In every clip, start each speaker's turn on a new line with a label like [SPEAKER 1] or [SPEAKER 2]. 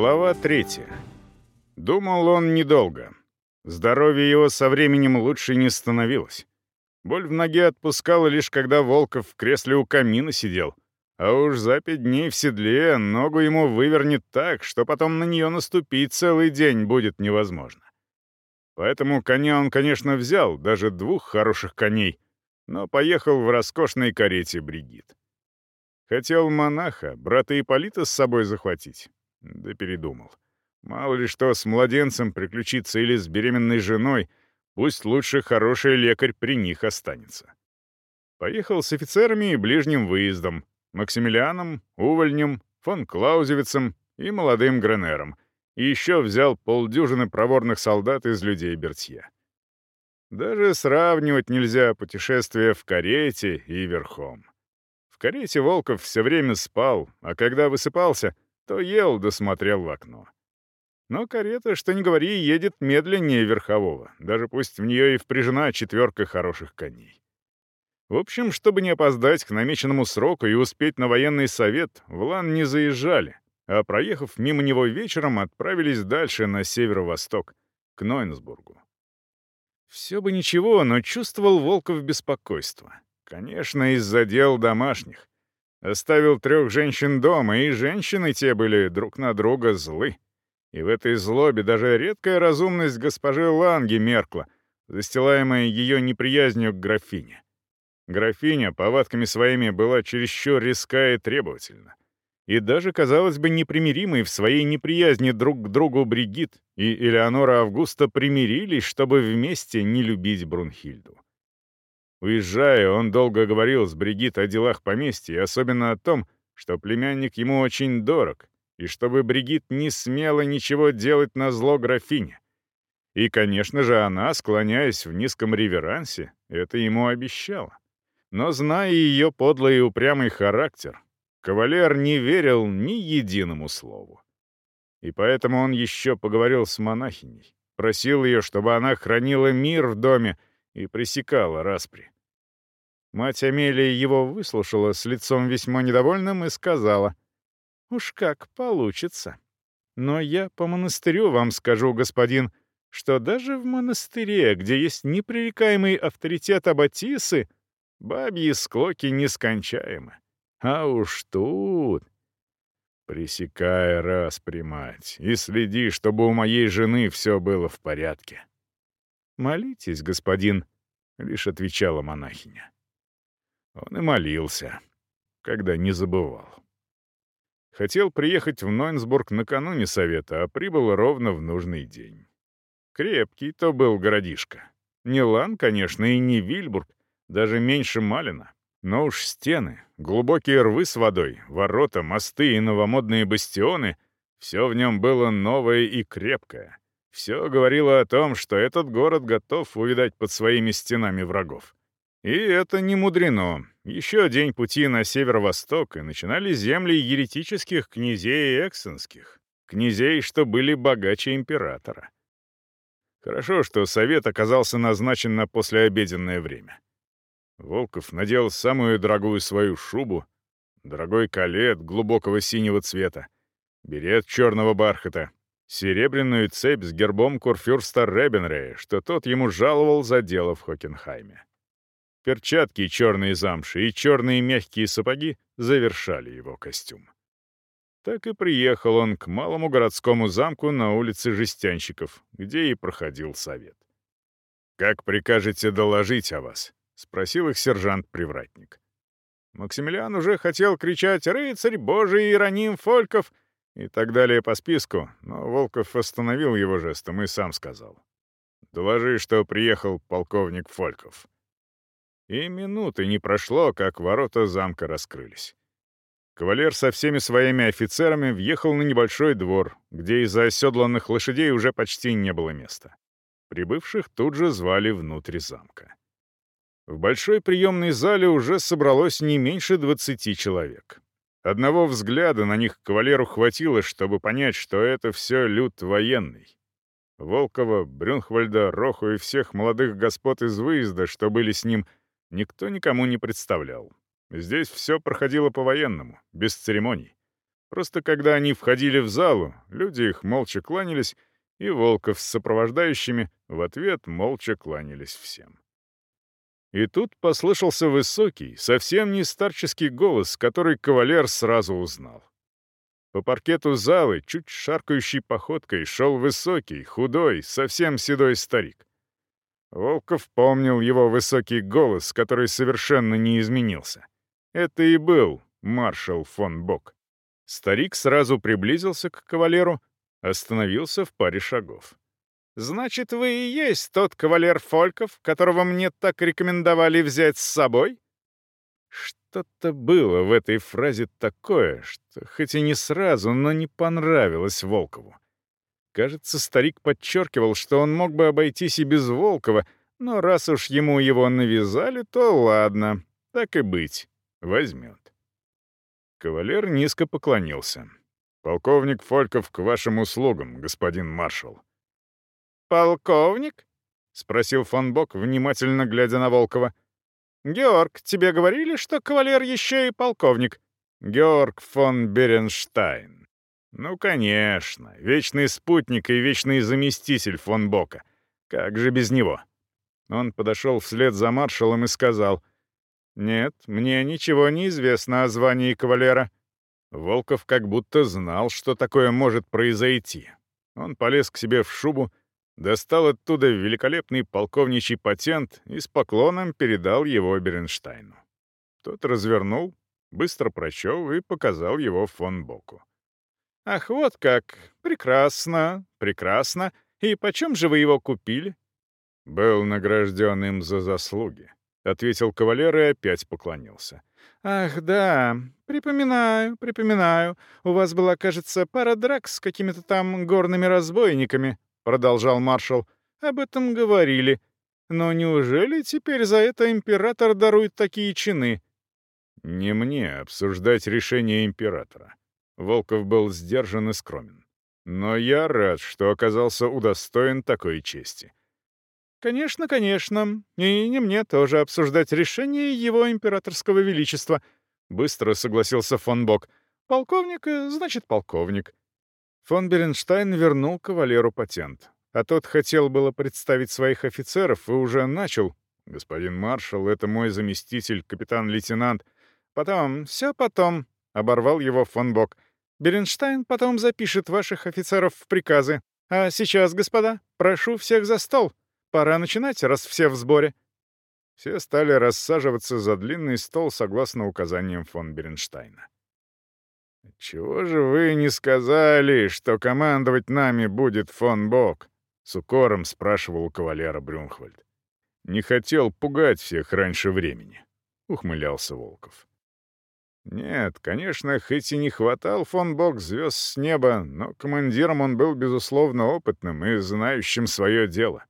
[SPEAKER 1] Глава третья. Думал он недолго. Здоровье его со временем лучше не становилось. Боль в ноге отпускала лишь когда Волков в кресле у камина сидел. А уж за пять дней в седле ногу ему вывернет так, что потом на нее наступить целый день будет невозможно. Поэтому коня он, конечно, взял, даже двух хороших коней, но поехал в роскошной карете Бригит. Хотел монаха, брата Ипполита с собой захватить, да передумал. Мало ли что с младенцем приключится или с беременной женой, пусть лучше хороший лекарь при них останется. Поехал с офицерами и ближним выездом, Максимилианом, Увольнем, фон Клаузевицем и молодым Гренером, и еще взял полдюжины проворных солдат из людей Бертье. Даже сравнивать нельзя путешествия в карете и верхом. В карете Волков все время спал, а когда высыпался — то ел да смотрел в окно. Но карета, что ни говори, едет медленнее верхового, даже пусть в нее и впряжена четверка хороших коней. В общем, чтобы не опоздать к намеченному сроку и успеть на военный совет, в Лан не заезжали, а, проехав мимо него вечером, отправились дальше на северо-восток, к Нойнсбургу. Все бы ничего, но чувствовал Волков беспокойство. Конечно, из-за дел домашних. Оставил трех женщин дома, и женщины те были друг на друга злы. И в этой злобе даже редкая разумность госпожи Ланги меркла, застилаемая ее неприязнью к графине. Графиня повадками своими была чересчур резка и требовательна. И даже, казалось бы, непримиримой в своей неприязни друг к другу Бригит и Элеонора Августа примирились, чтобы вместе не любить Брунхильду. Уезжая, он долго говорил с Бригит о делах поместья, особенно о том, что племянник ему очень дорог, и чтобы Бригит не смела ничего делать на зло графине. И, конечно же, она, склоняясь в низком реверансе, это ему обещала. Но, зная ее подлый и упрямый характер, кавалер не верил ни единому слову. И поэтому он еще поговорил с монахиней, просил ее, чтобы она хранила мир в доме, и пресекала распри. Мать Амелии его выслушала с лицом весьма недовольным и сказала, «Уж как получится. Но я по монастырю вам скажу, господин, что даже в монастыре, где есть непререкаемый авторитет Аббатисы, бабьи склоки нескончаемы. А уж тут...» «Пресекай распри, мать, и следи, чтобы у моей жены все было в порядке». «Молитесь, господин», — лишь отвечала монахиня. Он и молился, когда не забывал. Хотел приехать в Нойнсбург накануне совета, а прибыл ровно в нужный день. Крепкий то был городишко. Не Лан, конечно, и не Вильбург, даже меньше Малина. Но уж стены, глубокие рвы с водой, ворота, мосты и новомодные бастионы — все в нем было новое и крепкое. Все говорило о том, что этот город готов увидать под своими стенами врагов. И это не мудрено. Еще день пути на северо-восток, и начинали земли еретических князей эксенских, князей, что были богаче императора. Хорошо, что совет оказался назначен на послеобеденное время. Волков надел самую дорогую свою шубу, дорогой калет глубокого синего цвета, берет черного бархата, серебряную цепь с гербом курфюрста Ребенрея, что тот ему жаловал за дело в Хокенхайме. Перчатки черные замши и черные мягкие сапоги завершали его костюм. Так и приехал он к малому городскому замку на улице Жестянщиков, где и проходил совет. «Как прикажете доложить о вас?» — спросил их сержант-привратник. Максимилиан уже хотел кричать «Рыцарь Божий Иероним Фольков!» и так далее по списку, но Волков остановил его жестом и сам сказал. «Доложи, что приехал полковник Фольков». И минуты не прошло, как ворота замка раскрылись. Кавалер со всеми своими офицерами въехал на небольшой двор, где из-за оседланных лошадей уже почти не было места. Прибывших тут же звали внутрь замка. В большой приемной зале уже собралось не меньше двадцати человек. Одного взгляда на них кавалеру хватило, чтобы понять, что это все люд военный. Волкова, Брюнхвальда, Роху и всех молодых господ из выезда, что были с ним — никто никому не представлял. Здесь все проходило по-военному, без церемоний. Просто когда они входили в залу, люди их молча кланялись, и Волков с сопровождающими в ответ молча кланялись всем. И тут послышался высокий, совсем не старческий голос, который кавалер сразу узнал. По паркету залы, чуть шаркающей походкой, шел высокий, худой, совсем седой старик. Волков помнил его высокий голос, который совершенно не изменился. Это и был маршал фон Бок. Старик сразу приблизился к кавалеру, остановился в паре шагов. «Значит, вы и есть тот кавалер Фольков, которого мне так рекомендовали взять с собой?» Что-то было в этой фразе такое, что хоть и не сразу, но не понравилось Волкову. Кажется, старик подчеркивал, что он мог бы обойтись и без Волкова, но раз уж ему его навязали, то ладно, так и быть, возьмет. Кавалер низко поклонился. «Полковник Фольков к вашим услугам, господин маршал». «Полковник?» — спросил фон Бок, внимательно глядя на Волкова. «Георг, тебе говорили, что кавалер еще и полковник?» «Георг фон Беренштайн». «Ну, конечно, вечный спутник и вечный заместитель фон Бока. Как же без него?» Он подошел вслед за маршалом и сказал, «Нет, мне ничего не известно о звании кавалера». Волков как будто знал, что такое может произойти. Он полез к себе в шубу, достал оттуда великолепный полковничий патент и с поклоном передал его Беренштайну. Тот развернул, быстро прочел и показал его фон Боку. «Ах, вот как! Прекрасно, прекрасно! И почем же вы его купили?» «Был награжден им за заслуги», — ответил кавалер и опять поклонился. «Ах, да, припоминаю, припоминаю. У вас была, кажется, пара драк с какими-то там горными разбойниками. — продолжал маршал, — «об этом говорили. Но неужели теперь за это император дарует такие чины?» «Не мне обсуждать решение императора». Волков был сдержан и скромен. «Но я рад, что оказался удостоен такой чести». «Конечно, конечно. И не мне тоже обсуждать решение его императорского величества», — быстро согласился фон Бок. «Полковник, значит, полковник. Фон Беренштайн вернул кавалеру патент. А тот хотел было представить своих офицеров и уже начал. «Господин маршал, это мой заместитель, капитан-лейтенант». «Потом, все потом», — оборвал его фон Бок. «Беренштайн потом запишет ваших офицеров в приказы. А сейчас, господа, прошу всех за стол. Пора начинать, раз все в сборе». Все стали рассаживаться за длинный стол согласно указаниям фон Беренштайна. «Чего же вы не сказали, что командовать нами будет фон Бок?» — с укором спрашивал кавалера Брюнхвальд. «Не хотел пугать всех раньше времени», — ухмылялся Волков. Нет, конечно, хоть и не хватал фон Бок звезд с неба, но командиром он был, безусловно, опытным и знающим свое дело.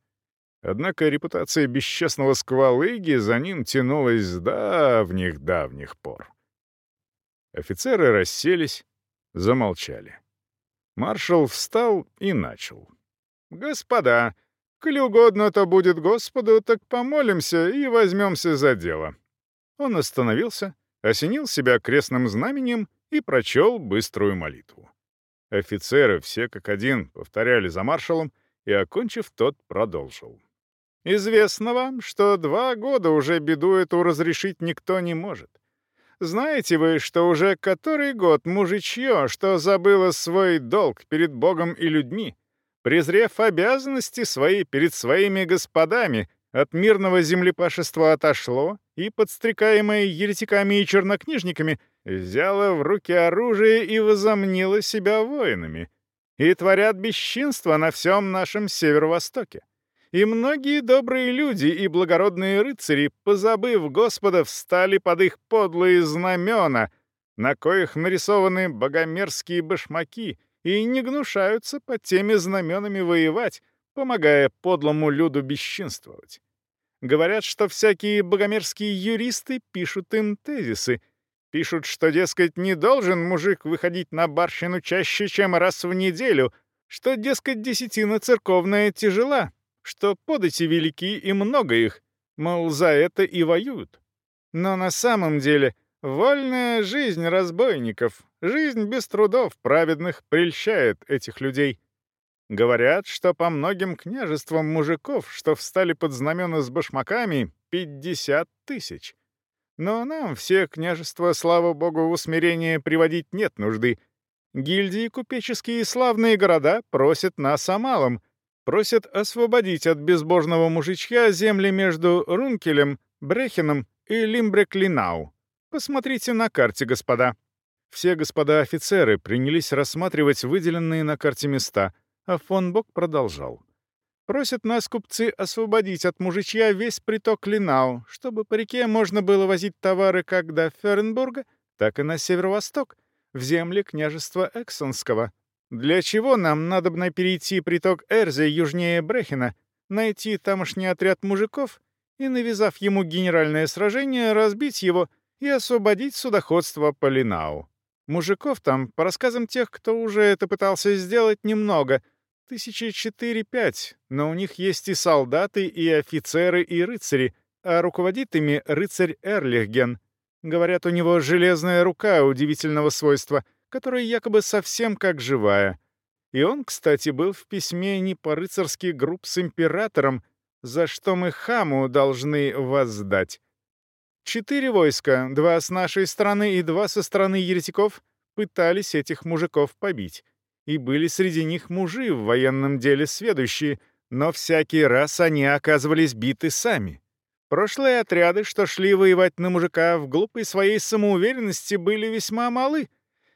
[SPEAKER 1] Однако репутация бесчестного сквалыги за ним тянулась с давних-давних пор. Офицеры расселись, замолчали. Маршал встал и начал. «Господа, коли угодно то будет Господу, так помолимся и возьмемся за дело». Он остановился, осенил себя крестным знаменем и прочел быструю молитву. Офицеры все как один повторяли за маршалом, и, окончив, тот продолжил. «Известно вам, что два года уже беду эту разрешить никто не может. Знаете вы, что уже который год мужичье, что забыло свой долг перед Богом и людьми, презрев обязанности свои перед своими господами, от мирного землепашества отошло и, подстрекаемое еретиками и чернокнижниками, взяло в руки оружие и возомнило себя воинами, и творят бесчинство на всем нашем северо-востоке. И многие добрые люди и благородные рыцари, позабыв Господа, встали под их подлые знамена, на коих нарисованы богомерзкие башмаки, и не гнушаются под теми знаменами воевать, помогая подлому люду бесчинствовать. Говорят, что всякие богомерзкие юристы пишут им тезисы, пишут, что, дескать, не должен мужик выходить на барщину чаще, чем раз в неделю, что, дескать, десятина церковная тяжела, что подати велики и много их, мол, за это и воюют. Но на самом деле Вольная жизнь разбойников, жизнь без трудов праведных прельщает этих людей. Говорят, что по многим княжествам мужиков, что встали под знамена с башмаками, 50 тысяч. Но нам все княжества, слава богу, в усмирение приводить нет нужды. Гильдии купеческие и славные города просят нас о малом, просят освободить от безбожного мужичья земли между Рункелем, Брехеном и Лимбреклинау. Посмотрите на карте, господа». Все господа офицеры принялись рассматривать выделенные на карте места, а фон Бок продолжал. «Просят нас купцы освободить от мужичья весь приток Линау, чтобы по реке можно было возить товары как до Фернбурга, так и на северо-восток, в земли княжества Эксонского. Для чего нам надобно перейти приток Эрзе южнее Брехена, найти тамошний отряд мужиков и, навязав ему генеральное сражение, разбить его — и освободить судоходство по Линау. Мужиков там, по рассказам тех, кто уже это пытался сделать, немного, тысячи четыре-пять, но у них есть и солдаты, и офицеры, и рыцари, а руководит ими рыцарь Эрлихген. Говорят, у него железная рука удивительного свойства, которая якобы совсем как живая. И он, кстати, был в письме не по-рыцарски групп с императором, за что мы хаму должны воздать. Четыре войска, два с нашей стороны и два со стороны еретиков, пытались этих мужиков побить. И были среди них мужи в военном деле сведущие, но всякий раз они оказывались биты сами. Прошлые отряды, что шли воевать на мужика в глупой своей самоуверенности, были весьма малы.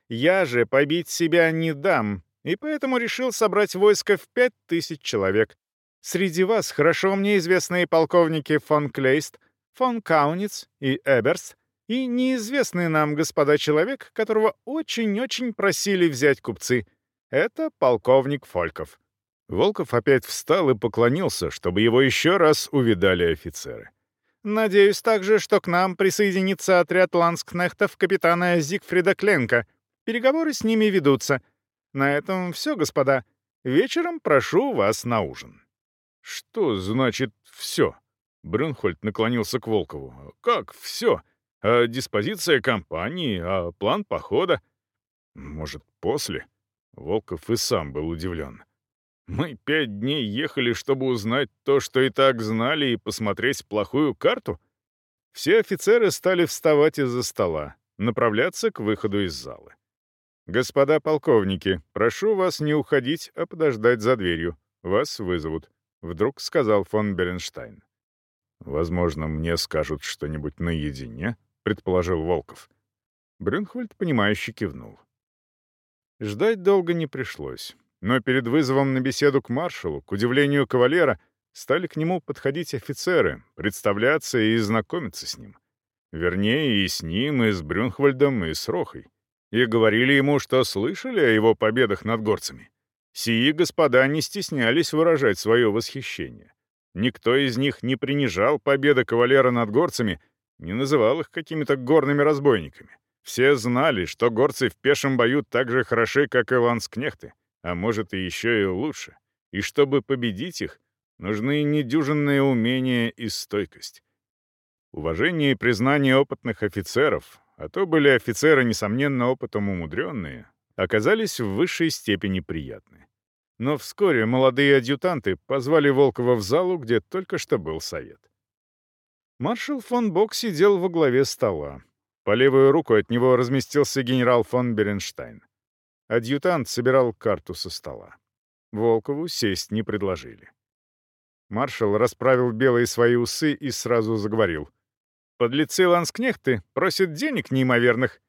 [SPEAKER 1] Я же побить себя не дам, и поэтому решил собрать войско в пять тысяч человек. Среди вас хорошо мне известные полковники фон Клейст, фон Кауниц и Эберс, и неизвестный нам господа человек, которого очень-очень просили взять купцы. Это полковник Фольков. Волков опять встал и поклонился, чтобы его еще раз увидали офицеры. «Надеюсь также, что к нам присоединится отряд ланскнехтов капитана Зигфрида Кленка. Переговоры с ними ведутся. На этом все, господа. Вечером прошу вас на ужин». «Что значит «все»?» Брюнхольд наклонился к Волкову. «Как все? А диспозиция компании? А план похода?» «Может, после?» Волков и сам был удивлен. «Мы пять дней ехали, чтобы узнать то, что и так знали, и посмотреть плохую карту?» Все офицеры стали вставать из-за стола, направляться к выходу из зала. «Господа полковники, прошу вас не уходить, а подождать за дверью. Вас вызовут», — вдруг сказал фон Беренштайн. «Возможно, мне скажут что-нибудь наедине», — предположил Волков. Брюнхвальд, понимающе кивнул. Ждать долго не пришлось, но перед вызовом на беседу к маршалу, к удивлению кавалера, стали к нему подходить офицеры, представляться и знакомиться с ним. Вернее, и с ним, и с Брюнхвальдом, и с Рохой. И говорили ему, что слышали о его победах над горцами. Сии господа не стеснялись выражать свое восхищение. Никто из них не принижал победы кавалера над горцами, не называл их какими-то горными разбойниками. Все знали, что горцы в пешем бою так же хороши, как и ланскнехты, а может и еще и лучше. И чтобы победить их, нужны недюжинные умения и стойкость. Уважение и признание опытных офицеров, а то были офицеры, несомненно, опытом умудренные, оказались в высшей степени приятны. Но вскоре молодые адъютанты позвали Волкова в залу, где только что был совет. Маршал фон Бок сидел во главе стола. По левую руку от него разместился генерал фон Беренштайн. Адъютант собирал карту со стола. Волкову сесть не предложили. Маршал расправил белые свои усы и сразу заговорил. «Подлецы ланскнехты просят денег неимоверных».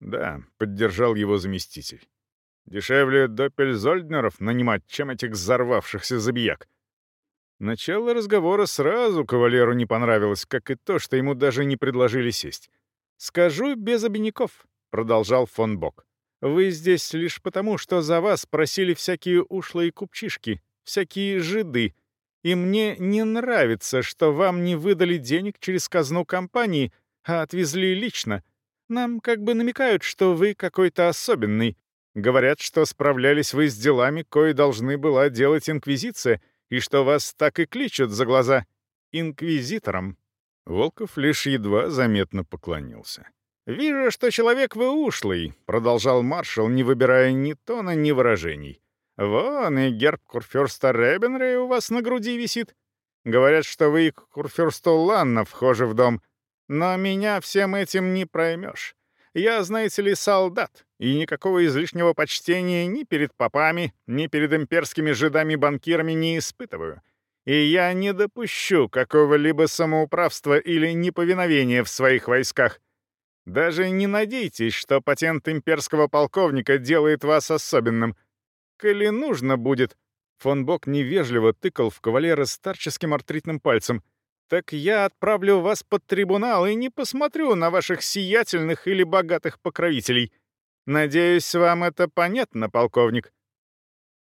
[SPEAKER 1] «Да», — поддержал его заместитель. Дешевле доппельзольднеров нанимать, чем этих взорвавшихся забияк. Начало разговора сразу кавалеру не понравилось, как и то, что ему даже не предложили сесть. «Скажу без обиняков», — продолжал фон Бок. «Вы здесь лишь потому, что за вас просили всякие ушлые купчишки, всякие жиды, и мне не нравится, что вам не выдали денег через казну компании, а отвезли лично. Нам как бы намекают, что вы какой-то особенный, Говорят, что справлялись вы с делами, кое должны была делать Инквизиция, и что вас так и кличут за глаза Инквизитором». Волков лишь едва заметно поклонился. «Вижу, что человек вы ушлый», — продолжал маршал, не выбирая ни тона, ни выражений. «Вон и герб Курфюрста Ребенрей у вас на груди висит. Говорят, что вы к Курфюрсту Ланна вхожи в дом. Но меня всем этим не проймешь. Я, знаете ли, солдат, и никакого излишнего почтения ни перед попами, ни перед имперскими жидами-банкирами не испытываю. И я не допущу какого-либо самоуправства или неповиновения в своих войсках. Даже не надейтесь, что патент имперского полковника делает вас особенным. Коли нужно будет, фон Бок невежливо тыкал в кавалера старческим артритным пальцем. «Так я отправлю вас под трибунал и не посмотрю на ваших сиятельных или богатых покровителей. Надеюсь, вам это понятно, полковник?»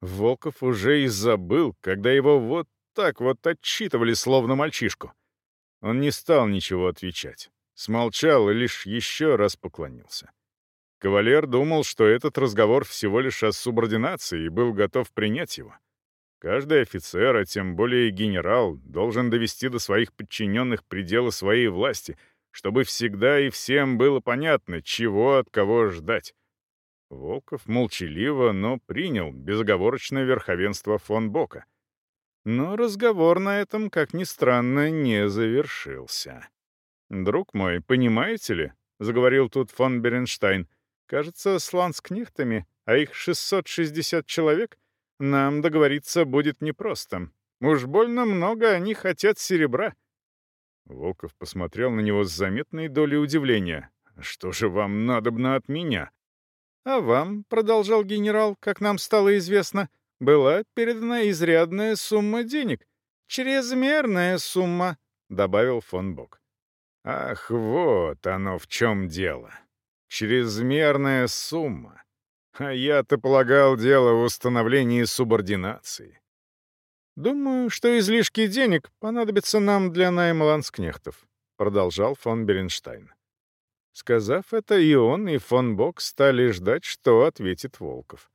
[SPEAKER 1] Волков уже и забыл, когда его вот так вот отчитывали, словно мальчишку. Он не стал ничего отвечать. Смолчал и лишь еще раз поклонился. Кавалер думал, что этот разговор всего лишь о субординации и был готов принять его. Каждый офицер, а тем более генерал, должен довести до своих подчиненных пределы своей власти, чтобы всегда и всем было понятно, чего от кого ждать. Волков молчаливо, но принял безоговорочное верховенство фон Бока. Но разговор на этом, как ни странно, не завершился. «Друг мой, понимаете ли?» — заговорил тут фон Беренштайн. «Кажется, с ланскнехтами, а их 660 человек — нам договориться будет непросто. Уж больно много они хотят серебра». Волков посмотрел на него с заметной долей удивления. «Что же вам надобно от меня?» «А вам», — продолжал генерал, как нам стало известно, «была передана изрядная сумма денег. Чрезмерная сумма», — добавил фон Бок. «Ах, вот оно в чем дело. Чрезмерная сумма. А я-то полагал дело в установлении субординации. «Думаю, что излишки денег понадобятся нам для найма ланскнехтов», — продолжал фон Беренштайн. Сказав это, и он, и фон Бок стали ждать, что ответит Волков.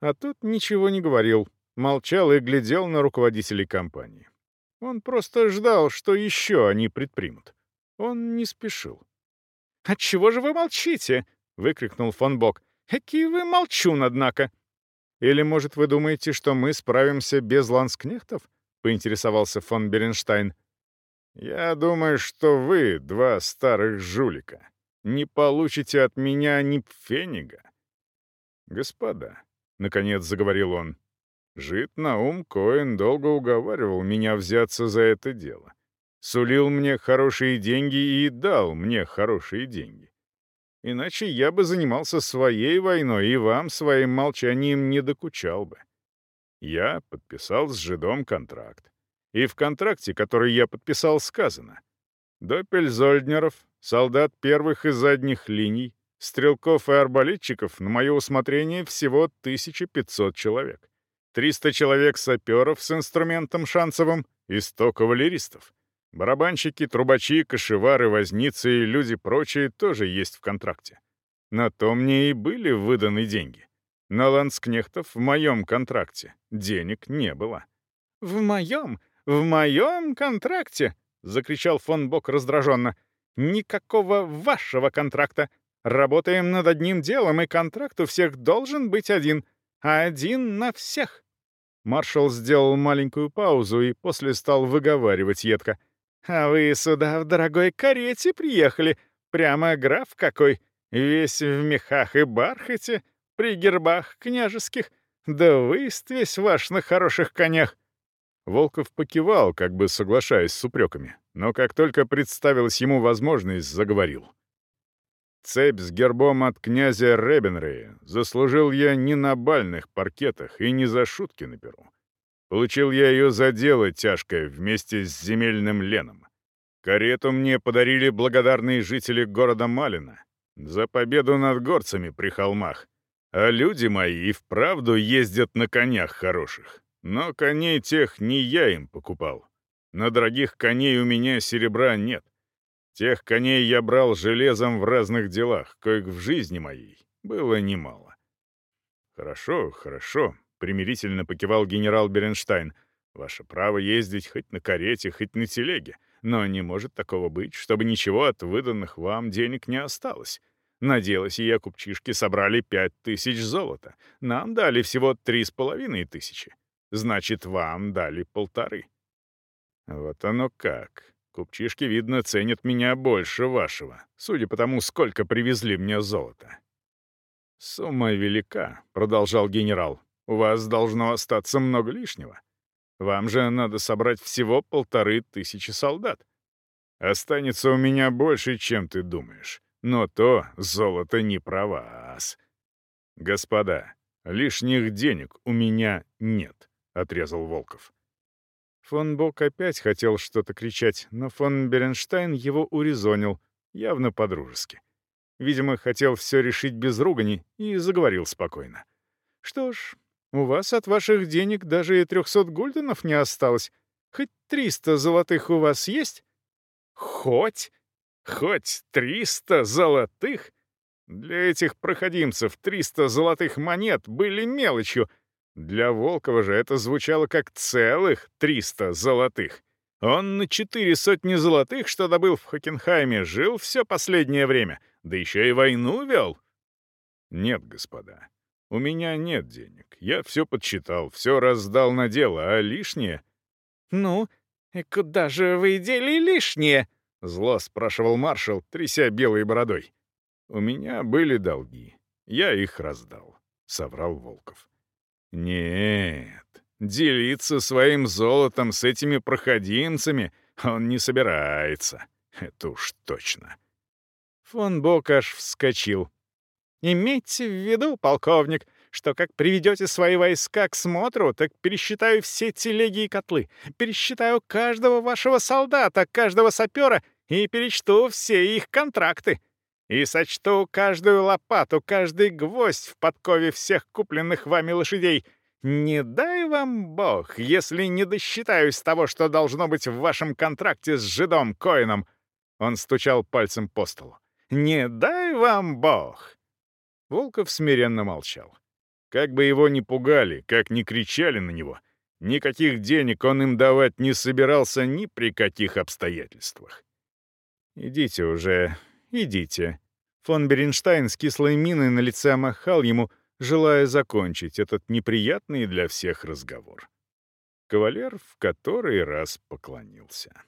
[SPEAKER 1] А тот ничего не говорил, молчал и глядел на руководителей компании. Он просто ждал, что еще они предпримут. Он не спешил. «Отчего же вы молчите?» — выкрикнул фон Бок. Какие вы молчун, однако!» «Или, может, вы думаете, что мы справимся без ланскнехтов?» — поинтересовался фон Беренштайн. «Я думаю, что вы, два старых жулика, не получите от меня ни пфенига». «Господа», — наконец заговорил он, — «жид Наум Коэн долго уговаривал меня взяться за это дело. Сулил мне хорошие деньги и дал мне хорошие деньги. Иначе я бы занимался своей войной и вам своим молчанием не докучал бы. Я подписал с жидом контракт. И в контракте, который я подписал, сказано. Доппельзольднеров, солдат первых и задних линий, стрелков и арбалетчиков на мое усмотрение всего 1500 человек. 300 человек саперов с инструментом шансовым и 100 кавалеристов. Барабанщики, трубачи, кошевары, возницы и люди прочие тоже есть в контракте. На то мне и были выданы деньги. На ланскнехтов в моем контракте денег не было. «В моем? В моем контракте?» — закричал фон Бок раздраженно. «Никакого вашего контракта. Работаем над одним делом, и контракт у всех должен быть один. Один на всех». Маршал сделал маленькую паузу и после стал выговаривать едко — а вы сюда в дорогой карете приехали. Прямо граф какой. Весь в мехах и бархате, при гербах княжеских. Да выст весь ваш на хороших конях. Волков покивал, как бы соглашаясь с упреками, но как только представилась ему возможность, заговорил. Цепь с гербом от князя Ребенрея заслужил я не на бальных паркетах и не за шутки на перу. Получил я ее за дело тяжкое вместе с земельным леном. Карету мне подарили благодарные жители города Малина за победу над горцами при холмах. А люди мои и вправду ездят на конях хороших. Но коней тех не я им покупал. На дорогих коней у меня серебра нет. Тех коней я брал железом в разных делах, коих в жизни моей было немало. Хорошо, хорошо, примирительно покивал генерал Беренштайн. «Ваше право ездить хоть на карете, хоть на телеге. Но не может такого быть, чтобы ничего от выданных вам денег не осталось. На сие купчишки собрали пять тысяч золота. Нам дали всего три с половиной тысячи. Значит, вам дали полторы. Вот оно как. Купчишки, видно, ценят меня больше вашего, судя по тому, сколько привезли мне золота. «Сумма велика», — продолжал генерал. «У вас должно остаться много лишнего. Вам же надо собрать всего полторы тысячи солдат. Останется у меня больше, чем ты думаешь. Но то золото не про вас. Господа, лишних денег у меня нет», — отрезал Волков. Фон Бок опять хотел что-то кричать, но фон Беренштайн его урезонил, явно по-дружески. Видимо, хотел все решить без ругани и заговорил спокойно. «Что ж, у вас от ваших денег даже и трехсот гульденов не осталось. Хоть триста золотых у вас есть?» «Хоть? Хоть триста золотых?» Для этих проходимцев триста золотых монет были мелочью — для Волкова же это звучало как целых 300 золотых. Он на четыре сотни золотых, что добыл в Хокенхайме, жил все последнее время, да еще и войну вел. Нет, господа, у меня нет денег. Я все подсчитал, все раздал на дело, а лишнее... «Ну, и куда же вы дели лишнее?» — зло спрашивал маршал, тряся белой бородой. «У меня были долги. Я их раздал», — соврал Волков. Нет, делиться своим золотом с этими проходимцами он не собирается. Это уж точно. Фон Бок аж вскочил. «Имейте в виду, полковник, что как приведете свои войска к смотру, так пересчитаю все телеги и котлы, пересчитаю каждого вашего солдата, каждого сапера и перечту все их контракты. И сочту каждую лопату, каждый гвоздь в подкове всех купленных вами лошадей. Не дай вам бог, если не досчитаюсь того, что должно быть в вашем контракте с жидом Коином. Он стучал пальцем по столу. «Не дай вам бог!» Волков смиренно молчал. Как бы его ни пугали, как ни кричали на него, никаких денег он им давать не собирался ни при каких обстоятельствах. «Идите уже, идите». Фон Беренштайн с кислой миной на лице махал ему, желая закончить этот неприятный для всех разговор. Кавалер в который раз поклонился.